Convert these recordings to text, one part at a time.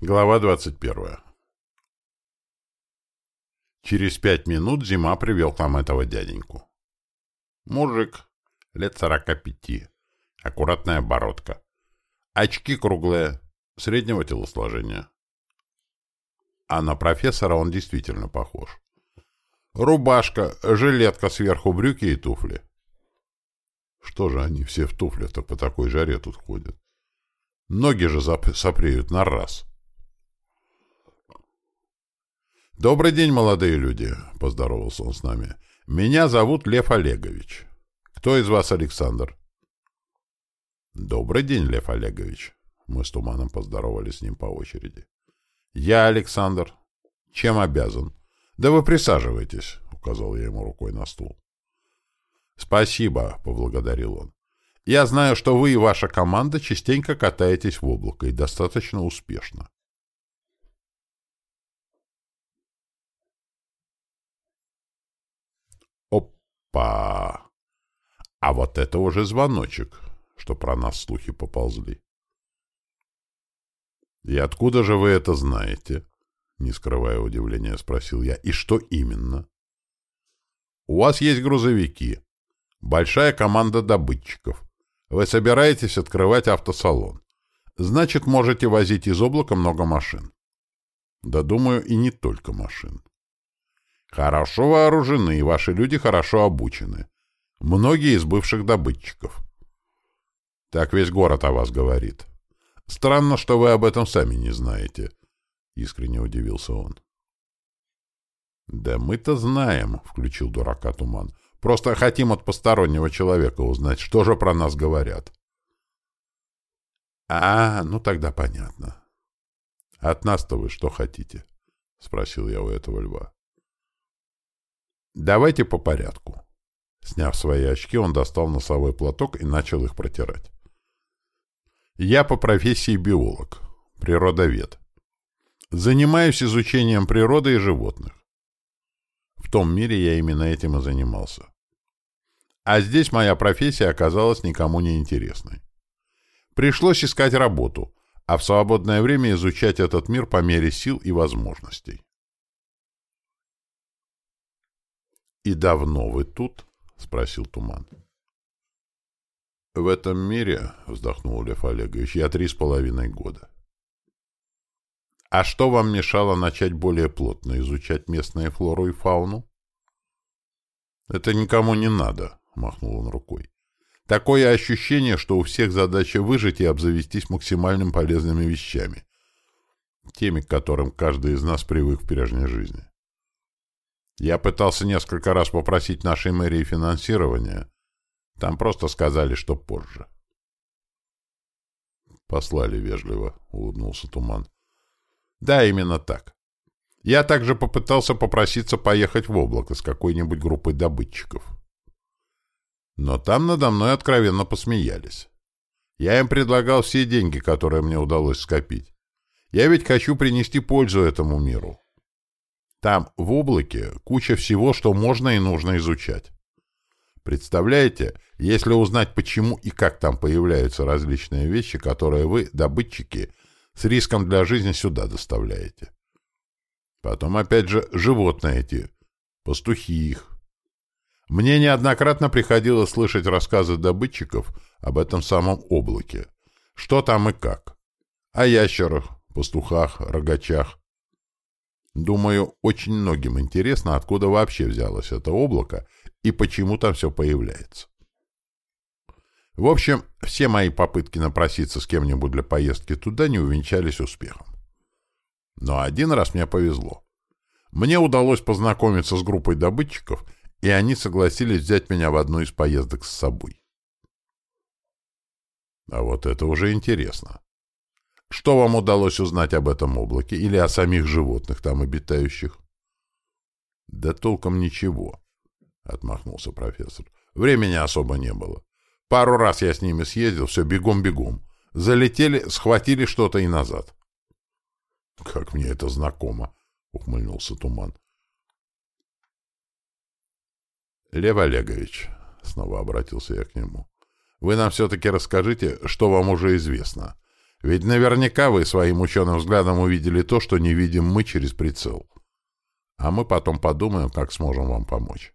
Глава 21. Через пять минут зима привел к нам этого дяденьку. Мужик, лет сорока пяти, аккуратная бородка, очки круглые, среднего телосложения. А на профессора он действительно похож. Рубашка, жилетка сверху, брюки и туфли. Что же они все в туфлях-то по такой жаре тут ходят? Ноги же сопреют на раз. «Добрый день, молодые люди!» — поздоровался он с нами. «Меня зовут Лев Олегович. Кто из вас Александр?» «Добрый день, Лев Олегович!» Мы с Туманом поздоровались с ним по очереди. «Я Александр. Чем обязан?» «Да вы присаживайтесь», — указал я ему рукой на стул. «Спасибо», — поблагодарил он. «Я знаю, что вы и ваша команда частенько катаетесь в облако и достаточно успешно. Опа! А вот это уже звоночек, что про нас слухи поползли. «И откуда же вы это знаете?» Не скрывая удивления, спросил я. «И что именно?» «У вас есть грузовики. Большая команда добытчиков. Вы собираетесь открывать автосалон. Значит, можете возить из облака много машин. Да, думаю, и не только машин. Хорошо вооружены, и ваши люди хорошо обучены. Многие из бывших добытчиков. Так весь город о вас говорит. Странно, что вы об этом сами не знаете. Искренне удивился он. Да мы-то знаем, включил дурака туман. Просто хотим от постороннего человека узнать, что же про нас говорят. А, ну тогда понятно. От нас-то вы что хотите? Спросил я у этого льва. Давайте по порядку. Сняв свои очки, он достал носовой платок и начал их протирать. Я по профессии биолог, природовед. Занимаюсь изучением природы и животных. В том мире я именно этим и занимался. А здесь моя профессия оказалась никому не интересной. Пришлось искать работу, а в свободное время изучать этот мир по мере сил и возможностей. «И давно вы тут?» — спросил Туман. «В этом мире, — вздохнул Лев Олегович, — я три с половиной года. А что вам мешало начать более плотно изучать местную флору и фауну?» «Это никому не надо», — махнул он рукой. «Такое ощущение, что у всех задача выжить и обзавестись максимально полезными вещами, теми, к которым каждый из нас привык в прежней жизни. Я пытался несколько раз попросить нашей мэрии финансирования. Там просто сказали, что позже. Послали вежливо, улыбнулся Туман. Да, именно так. Я также попытался попроситься поехать в облако с какой-нибудь группой добытчиков. Но там надо мной откровенно посмеялись. Я им предлагал все деньги, которые мне удалось скопить. Я ведь хочу принести пользу этому миру. Там, в облаке, куча всего, что можно и нужно изучать. Представляете, если узнать, почему и как там появляются различные вещи, которые вы, добытчики, с риском для жизни сюда доставляете. Потом, опять же, животные эти, пастухи их. Мне неоднократно приходилось слышать рассказы добытчиков об этом самом облаке. Что там и как. О ящерах, пастухах, рогачах. Думаю, очень многим интересно, откуда вообще взялось это облако и почему там все появляется. В общем, все мои попытки напроситься с кем-нибудь для поездки туда не увенчались успехом. Но один раз мне повезло. Мне удалось познакомиться с группой добытчиков, и они согласились взять меня в одну из поездок с собой. А вот это уже интересно. Что вам удалось узнать об этом облаке или о самих животных там обитающих? — Да толком ничего, — отмахнулся профессор. — Времени особо не было. Пару раз я с ними съездил, все бегом-бегом. Залетели, схватили что-то и назад. — Как мне это знакомо, — ухмыльнулся Туман. — Лев Олегович, — снова обратился я к нему, — вы нам все-таки расскажите, что вам уже известно. — Ведь наверняка вы своим ученым взглядом увидели то, что не видим мы через прицел. А мы потом подумаем, как сможем вам помочь.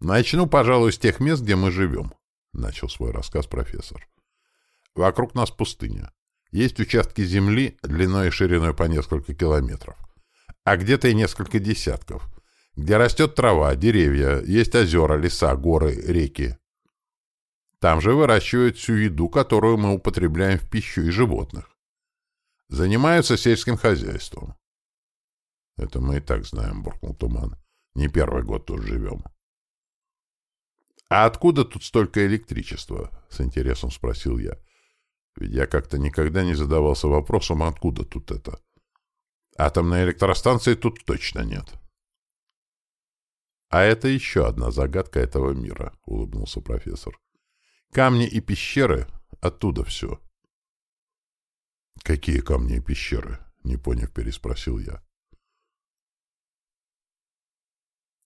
Начну, пожалуй, с тех мест, где мы живем, — начал свой рассказ профессор. Вокруг нас пустыня. Есть участки земли длиной и шириной по несколько километров, а где-то и несколько десятков, где растет трава, деревья, есть озера, леса, горы, реки. Там же выращивают всю еду, которую мы употребляем в пищу и животных. Занимаются сельским хозяйством. Это мы и так знаем, буркнул Туман. Не первый год тут живем. «А откуда тут столько электричества?» — с интересом спросил я. Ведь я как-то никогда не задавался вопросом, откуда тут это. Атомной электростанции тут точно нет. «А это еще одна загадка этого мира», — улыбнулся профессор. «Камни и пещеры — оттуда все». «Какие камни и пещеры?» — не поняв, переспросил я.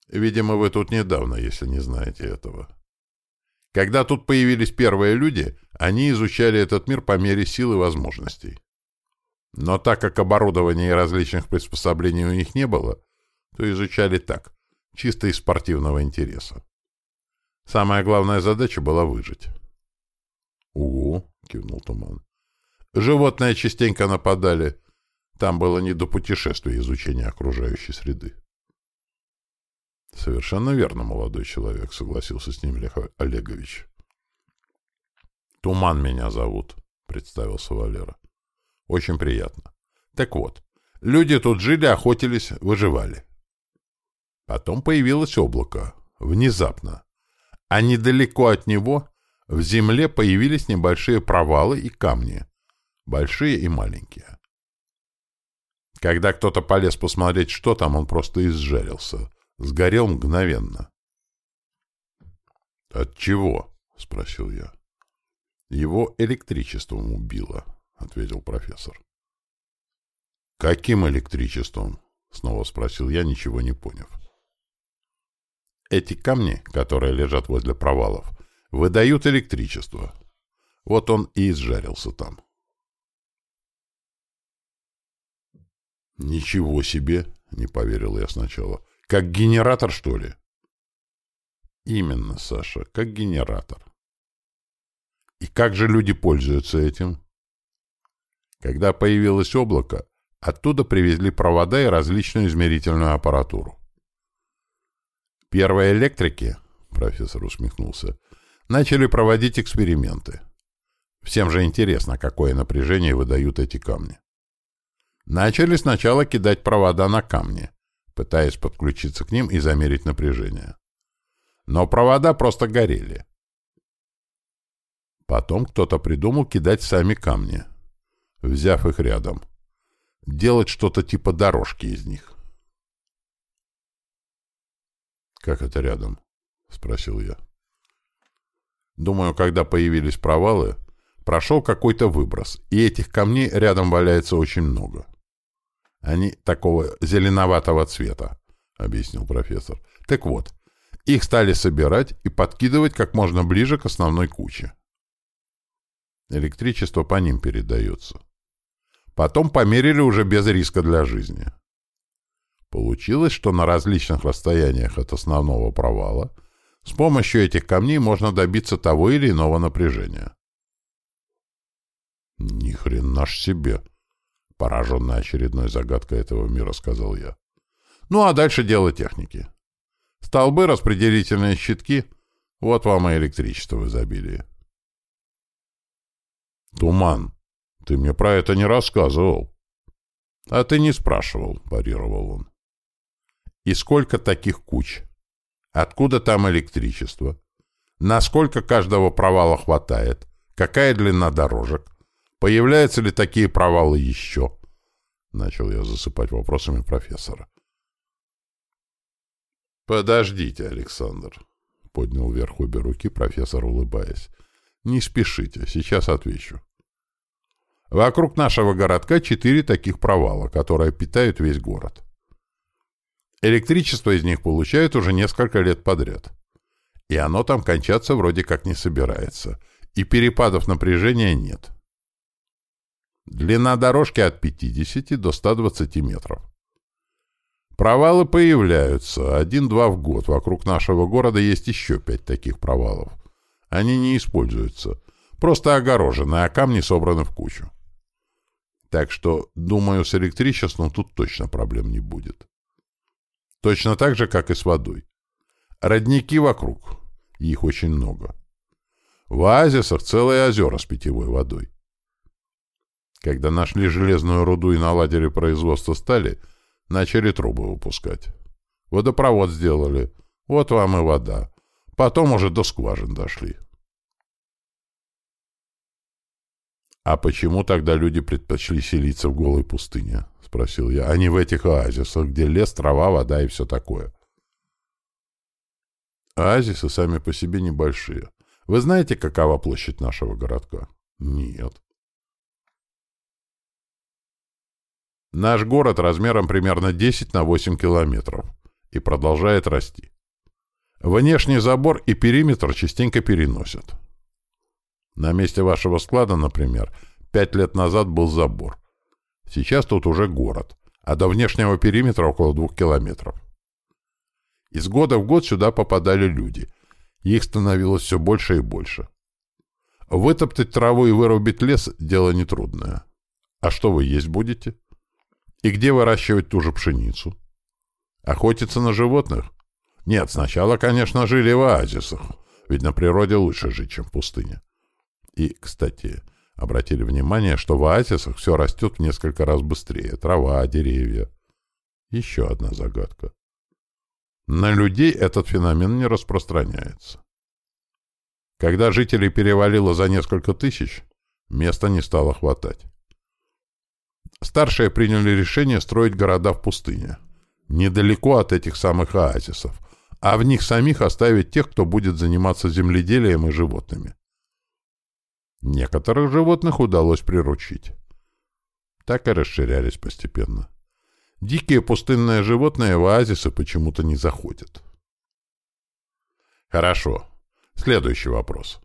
Видимо, вы тут недавно, если не знаете этого. Когда тут появились первые люди, они изучали этот мир по мере сил и возможностей. Но так как оборудования и различных приспособлений у них не было, то изучали так, чисто из спортивного интереса. Самая главная задача была выжить. «Угу», — кивнул Туман. «Животные частенько нападали. Там было не до путешествия изучения окружающей среды». Совершенно верно, молодой человек, согласился с ним Лех Олегович. Туман меня зовут, представился Валера. Очень приятно. Так вот, люди тут жили, охотились, выживали. Потом появилось облако. Внезапно. А недалеко от него в земле появились небольшие провалы и камни. Большие и маленькие. Когда кто-то полез посмотреть, что там, он просто изжарился. Сгорел мгновенно. «От чего?» — спросил я. «Его электричеством убило», — ответил профессор. «Каким электричеством?» — снова спросил я, ничего не поняв. «Эти камни, которые лежат возле провалов, выдают электричество. Вот он и изжарился там». «Ничего себе!» — не поверил я сначала. Как генератор, что ли? Именно, Саша, как генератор. И как же люди пользуются этим? Когда появилось облако, оттуда привезли провода и различную измерительную аппаратуру. Первые электрики, профессор усмехнулся, начали проводить эксперименты. Всем же интересно, какое напряжение выдают эти камни. Начали сначала кидать провода на камни, пытаясь подключиться к ним и замерить напряжение. Но провода просто горели. Потом кто-то придумал кидать сами камни, взяв их рядом. Делать что-то типа дорожки из них. «Как это рядом?» — спросил я. Думаю, когда появились провалы, прошел какой-то выброс, и этих камней рядом валяется очень много. Они такого зеленоватого цвета, — объяснил профессор. Так вот, их стали собирать и подкидывать как можно ближе к основной куче. Электричество по ним передается. Потом померили уже без риска для жизни. Получилось, что на различных расстояниях от основного провала с помощью этих камней можно добиться того или иного напряжения. Ни хрена ж себе! Пораженный очередной загадкой этого мира, сказал я. Ну, а дальше дело техники. Столбы, распределительные щитки. Вот вам и электричество в изобилии. Туман. Ты мне про это не рассказывал. А ты не спрашивал, парировал он. И сколько таких куч? Откуда там электричество? Насколько каждого провала хватает? Какая длина дорожек? Появляются ли такие провалы еще? Начал я засыпать вопросами профессора. «Подождите, Александр», — поднял вверх обе руки профессор, улыбаясь. «Не спешите, сейчас отвечу. Вокруг нашего городка четыре таких провала, которые питают весь город. Электричество из них получают уже несколько лет подряд. И оно там кончаться вроде как не собирается. и перепадов напряжения нет. Длина дорожки от 50 до 120 метров. Провалы появляются, один-два в год. Вокруг нашего города есть еще пять таких провалов. Они не используются. Просто огорожены, а камни собраны в кучу. Так что, думаю, с электричеством тут точно проблем не будет. Точно так же, как и с водой. Родники вокруг. Их очень много. В оазисах целые озера с питьевой водой. Когда нашли железную руду и наладили производство стали, начали трубы выпускать. Водопровод сделали. Вот вам и вода. Потом уже до скважин дошли. «А почему тогда люди предпочли селиться в голой пустыне?» — спросил я. «А не в этих оазисах, где лес, трава, вода и все такое». Оазисы сами по себе небольшие. Вы знаете, какова площадь нашего городка? Нет. Наш город размером примерно 10 на 8 километров и продолжает расти. Внешний забор и периметр частенько переносят. На месте вашего склада, например, пять лет назад был забор. Сейчас тут уже город, а до внешнего периметра около двух километров. Из года в год сюда попадали люди. Их становилось все больше и больше. Вытоптать траву и вырубить лес — дело нетрудное. А что вы есть будете? И где выращивать ту же пшеницу? Охотиться на животных? Нет, сначала, конечно, жили в оазисах, ведь на природе лучше жить, чем в пустыне. И, кстати, обратили внимание, что в оазисах все растет в несколько раз быстрее. Трава, деревья. Еще одна загадка. На людей этот феномен не распространяется. Когда жителей перевалило за несколько тысяч, места не стало хватать. Старшие приняли решение строить города в пустыне, недалеко от этих самых оазисов, а в них самих оставить тех, кто будет заниматься земледелием и животными. Некоторых животных удалось приручить. Так и расширялись постепенно. Дикие пустынные животные в оазисы почему-то не заходят. Хорошо. Следующий вопрос.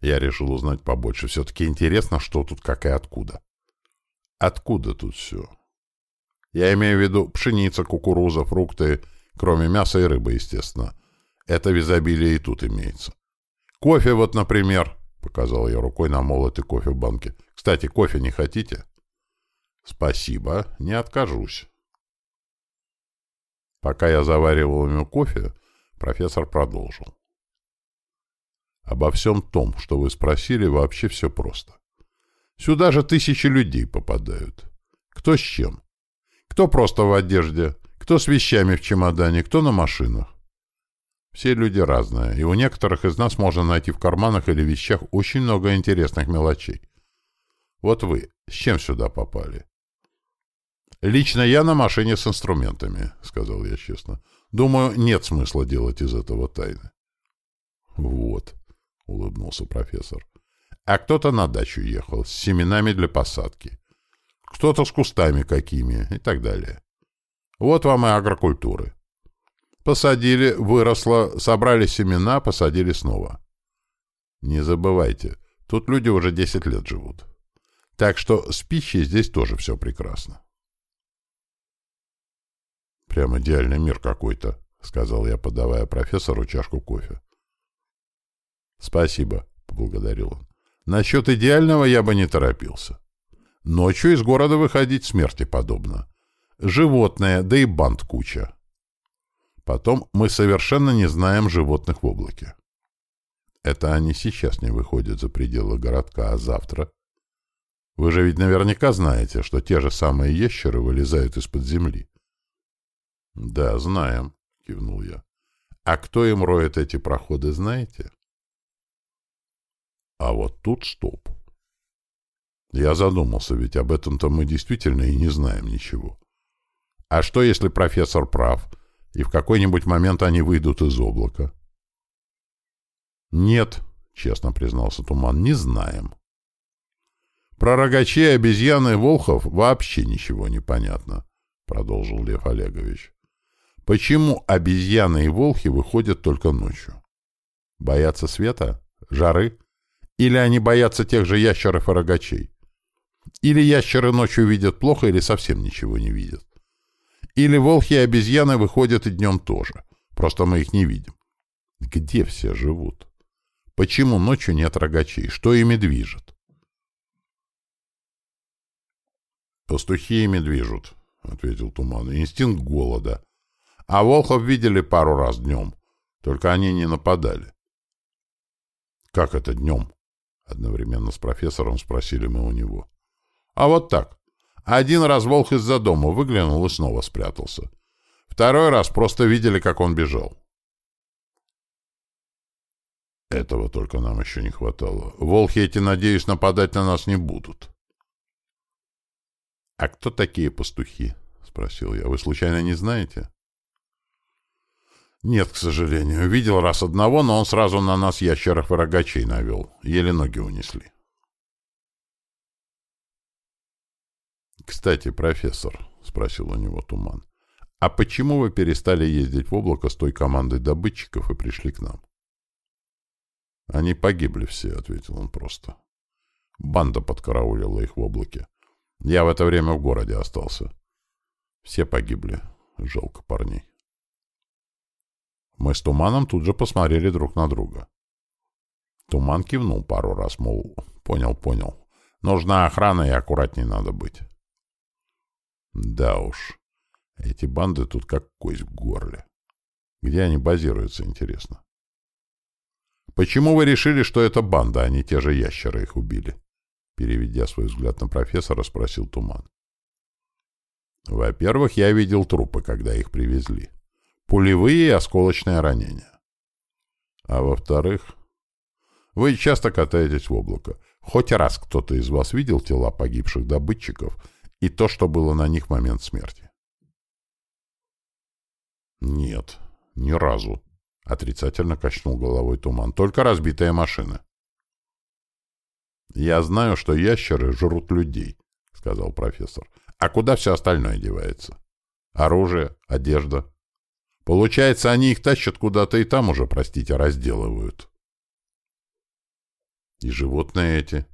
Я решил узнать побольше. Все-таки интересно, что тут как и откуда. Откуда тут все? Я имею в виду пшеница, кукуруза, фрукты, кроме мяса и рыбы, естественно. Это в изобилии и тут имеется. Кофе вот, например. Показал я рукой на молотый кофе в банке. Кстати, кофе не хотите? Спасибо, не откажусь. Пока я заваривал ему кофе, профессор продолжил. Обо всем том, что вы спросили, вообще все просто. Сюда же тысячи людей попадают. Кто с чем? Кто просто в одежде, кто с вещами в чемодане, кто на машинах. Все люди разные, и у некоторых из нас можно найти в карманах или вещах очень много интересных мелочей. Вот вы с чем сюда попали? Лично я на машине с инструментами, сказал я честно. Думаю, нет смысла делать из этого тайны. Вот, улыбнулся профессор. А кто-то на дачу ехал с семенами для посадки. Кто-то с кустами какими и так далее. Вот вам и агрокультуры. Посадили, выросло, собрали семена, посадили снова. Не забывайте, тут люди уже 10 лет живут. Так что с пищей здесь тоже все прекрасно. Прям идеальный мир какой-то, сказал я, подавая профессору чашку кофе. Спасибо, поблагодарил он. Насчет идеального я бы не торопился. Ночью из города выходить смерти подобно. Животное, да и банд куча. Потом мы совершенно не знаем животных в облаке. Это они сейчас не выходят за пределы городка, а завтра. Вы же ведь наверняка знаете, что те же самые ящеры вылезают из-под земли. — Да, знаем, — кивнул я. — А кто им роет эти проходы, знаете? А вот тут стоп. Я задумался, ведь об этом-то мы действительно и не знаем ничего. А что, если профессор прав — и в какой-нибудь момент они выйдут из облака. «Нет», — честно признался Туман, — «не знаем». «Про рогачей, обезьяны и волхов вообще ничего не понятно», — продолжил Лев Олегович. «Почему обезьяны и волхи выходят только ночью? Боятся света? Жары? Или они боятся тех же ящеров и рогачей? Или ящеры ночью видят плохо, или совсем ничего не видят? Или волки и обезьяны выходят и днем тоже, просто мы их не видим? Где все живут? Почему ночью нет рогачей? Что ими движет? «Пастухи ими движут», — ответил Туман. «Инстинкт голода. А волхов видели пару раз днем. Только они не нападали». «Как это днем?» — одновременно с профессором спросили мы у него. «А вот так. Один раз волк из-за дома выглянул и снова спрятался. Второй раз просто видели, как он бежал. Этого только нам еще не хватало. Волхи эти, надеюсь, нападать на нас не будут. — А кто такие пастухи? — спросил я. — Вы случайно не знаете? — Нет, к сожалению. Видел раз одного, но он сразу на нас ящеров и рогачей навел. Еле ноги унесли. — Кстати, профессор, — спросил у него Туман, — а почему вы перестали ездить в облако с той командой добытчиков и пришли к нам? — Они погибли все, — ответил он просто. Банда подкараулила их в облаке. Я в это время в городе остался. Все погибли. Жалко парней. Мы с Туманом тут же посмотрели друг на друга. Туман кивнул пару раз, мол, понял, понял. Нужна охрана и аккуратней надо быть. Да уж, эти банды тут как кость в горле. Где они базируются, интересно? Почему вы решили, что это банда, а не те же ящеры их убили? Переведя свой взгляд на профессора, спросил Туман. Во-первых, я видел трупы, когда их привезли. Пулевые и осколочные ранения. А во-вторых, вы часто катаетесь в облако. Хоть раз кто-то из вас видел тела погибших добытчиков и то, что было на них в момент смерти? Нет, ни разу. Отрицательно качнул головой туман. Только разбитая машина. «Я знаю, что ящеры жрут людей», — сказал профессор. «А куда все остальное девается? Оружие, одежда. Получается, они их тащат куда-то и там уже, простите, разделывают». «И животные эти?»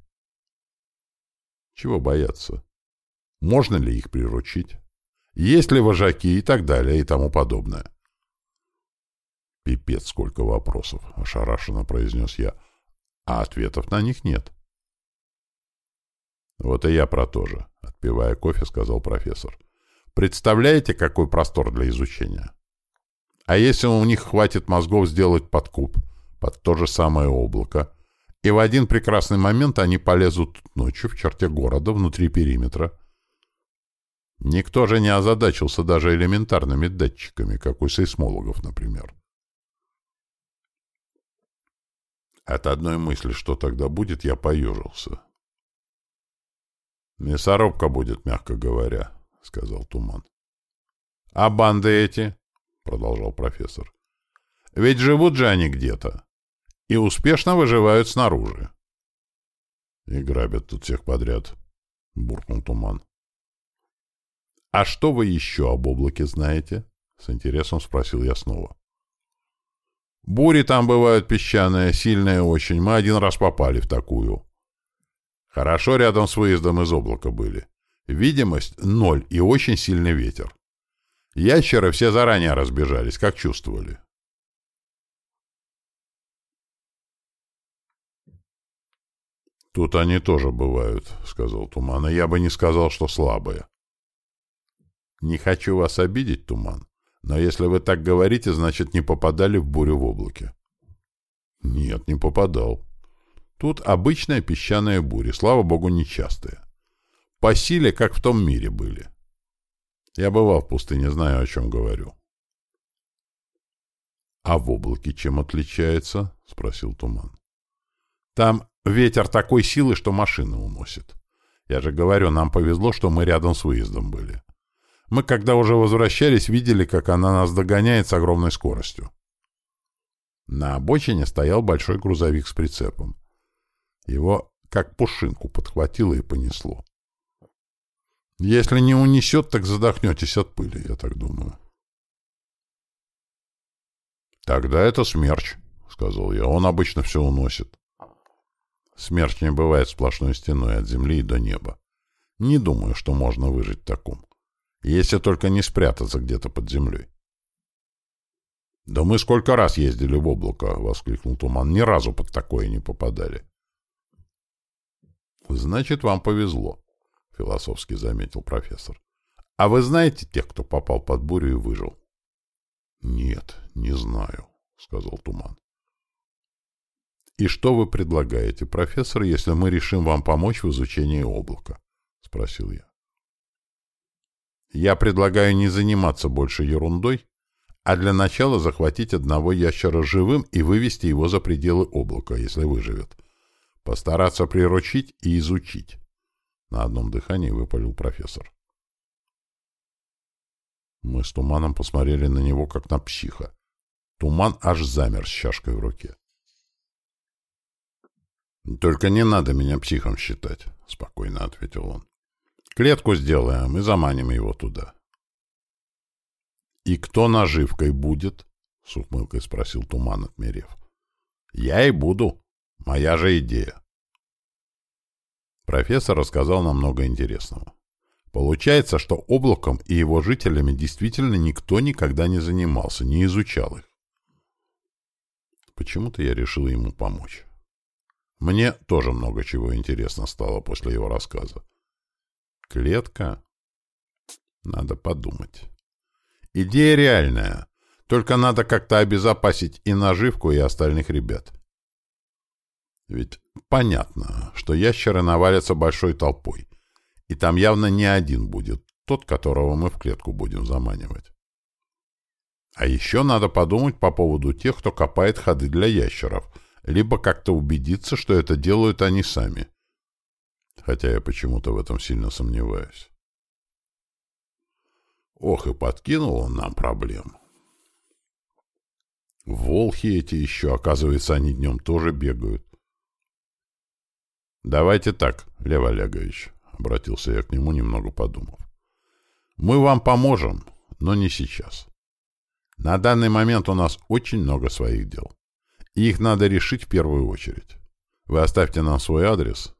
«Чего бояться? Можно ли их приручить? Есть ли вожаки и так далее и тому подобное?» «Пипец, сколько вопросов!» — ошарашенно произнес я. «А ответов на них нет». «Вот и я про то же», — отпивая кофе, сказал профессор. «Представляете, какой простор для изучения? А если у них хватит мозгов сделать подкуп под то же самое облако, и в один прекрасный момент они полезут ночью в черте города внутри периметра?» Никто же не озадачился даже элементарными датчиками, как у сейсмологов, например. От одной мысли, что тогда будет, я поежился. «Мясорубка будет, мягко говоря», — сказал Туман. «А банды эти?» — продолжал профессор. «Ведь живут же они где-то. И успешно выживают снаружи». «И грабят тут всех подряд», — буркнул Туман. «А что вы еще об облаке знаете?» — с интересом спросил я снова. «Бури там бывают песчаные, сильные очень. Мы один раз попали в такую». Хорошо рядом с выездом из облака были. Видимость — ноль и очень сильный ветер. Ящеры все заранее разбежались, как чувствовали. «Тут они тоже бывают», — сказал Туман, — «и я бы не сказал, что слабые». «Не хочу вас обидеть, Туман, но если вы так говорите, значит, не попадали в бурю в облаке». «Нет, не попадал», Тут обычная песчаная буря, слава богу, нечастая. По силе, как в том мире были. Я бывал в пустыне, знаю, о чем говорю. — А в облаке чем отличается? — спросил Туман. — Там ветер такой силы, что машины уносит. Я же говорю, нам повезло, что мы рядом с выездом были. Мы, когда уже возвращались, видели, как она нас догоняет с огромной скоростью. На обочине стоял большой грузовик с прицепом. Его как пушинку подхватило и понесло. Если не унесет, так задохнетесь от пыли, я так думаю. «Тогда это смерч», — сказал я. «Он обычно все уносит». Смерть не бывает сплошной стеной от земли и до неба. Не думаю, что можно выжить в таком. Если только не спрятаться где-то под землей. — Да мы сколько раз ездили в облако, — воскликнул Туман. — Ни разу под такое не попадали. — Значит, вам повезло, — философски заметил профессор. — А вы знаете тех, кто попал под бурю и выжил? — Нет, не знаю, — сказал Туман. «И что вы предлагаете, профессор, если мы решим вам помочь в изучении облака?» — спросил я. «Я предлагаю не заниматься больше ерундой, а для начала захватить одного ящера живым и вывести его за пределы облака, если выживет. Постараться приручить и изучить». На одном дыхании выпалил профессор. Мы с Туманом посмотрели на него, как на психа. Туман аж замер с чашкой в руке. «Только не надо меня психом считать», — спокойно ответил он. «Клетку сделаем и заманим его туда». «И кто наживкой будет?» — с ухмылкой спросил Туман, отмерев. «Я и буду. Моя же идея». Профессор рассказал нам много интересного. Получается, что облаком и его жителями действительно никто никогда не занимался, не изучал их. Почему-то я решил ему помочь. Мне тоже много чего интересно стало после его рассказа. Клетка? Надо подумать. Идея реальная. Только надо как-то обезопасить и наживку, и остальных ребят. Ведь понятно, что ящеры навалятся большой толпой. И там явно не один будет, тот, которого мы в клетку будем заманивать. А еще надо подумать по поводу тех, кто копает ходы для ящеров — либо как-то убедиться, что это делают они сами. Хотя я почему-то в этом сильно сомневаюсь. Ох, и подкинул он нам проблем. Волхи эти еще, оказывается, они днем тоже бегают. «Давайте так, Лев Олегович», — обратился я к нему, немного подумав. «Мы вам поможем, но не сейчас. На данный момент у нас очень много своих дел их надо решить в первую очередь. Вы оставьте нам свой адрес,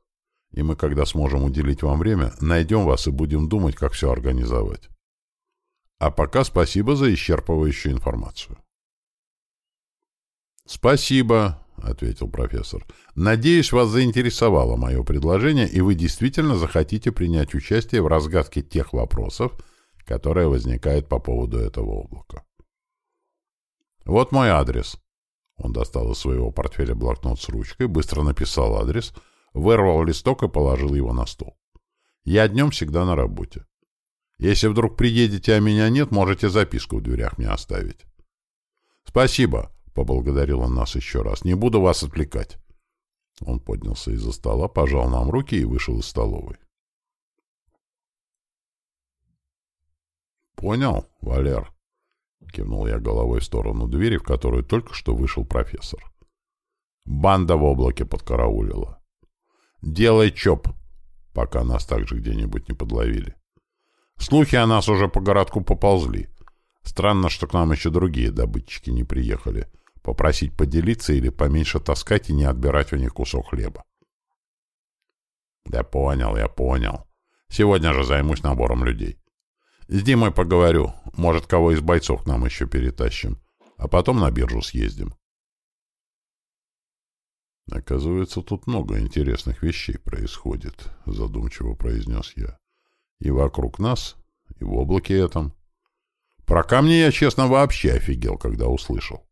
и мы, когда сможем уделить вам время, найдем вас и будем думать, как все организовать. А пока спасибо за исчерпывающую информацию. «Спасибо», — ответил профессор. «Надеюсь, вас заинтересовало мое предложение, и вы действительно захотите принять участие в разгадке тех вопросов, которые возникают по поводу этого облака. Вот мой адрес. Он достал из своего портфеля блокнот с ручкой, быстро написал адрес, вырвал листок и положил его на стол. «Я днем всегда на работе. Если вдруг приедете, а меня нет, можете записку в дверях мне оставить». «Спасибо», — поблагодарил он нас еще раз. «Не буду вас отвлекать». Он поднялся из-за стола, пожал нам руки и вышел из столовой. «Понял, Валер?» — кивнул я головой в сторону двери, в которую только что вышел профессор. Банда в облаке подкараулила. «Делай чоп, пока нас также где-нибудь не подловили. Слухи о нас уже по городку поползли. Странно, что к нам еще другие добытчики не приехали. Попросить поделиться или поменьше таскать и не отбирать у них кусок хлеба. «Я понял, я понял. Сегодня же займусь набором людей. С Димой поговорю. Может, кого из бойцов к нам еще перетащим. А потом на биржу съездим. Оказывается, тут много интересных вещей происходит, задумчиво произнес я. И вокруг нас, и в облаке этом. Про камни я, честно, вообще офигел, когда услышал.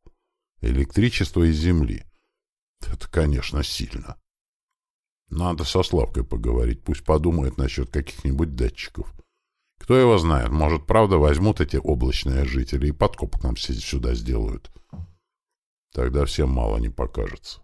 Электричество из земли. Это, конечно, сильно. Надо со Славкой поговорить, пусть подумает насчет каких-нибудь датчиков. Кто его знает, может, правда возьмут эти облачные жители и подкоп к нам сюда сделают. Тогда всем мало не покажется.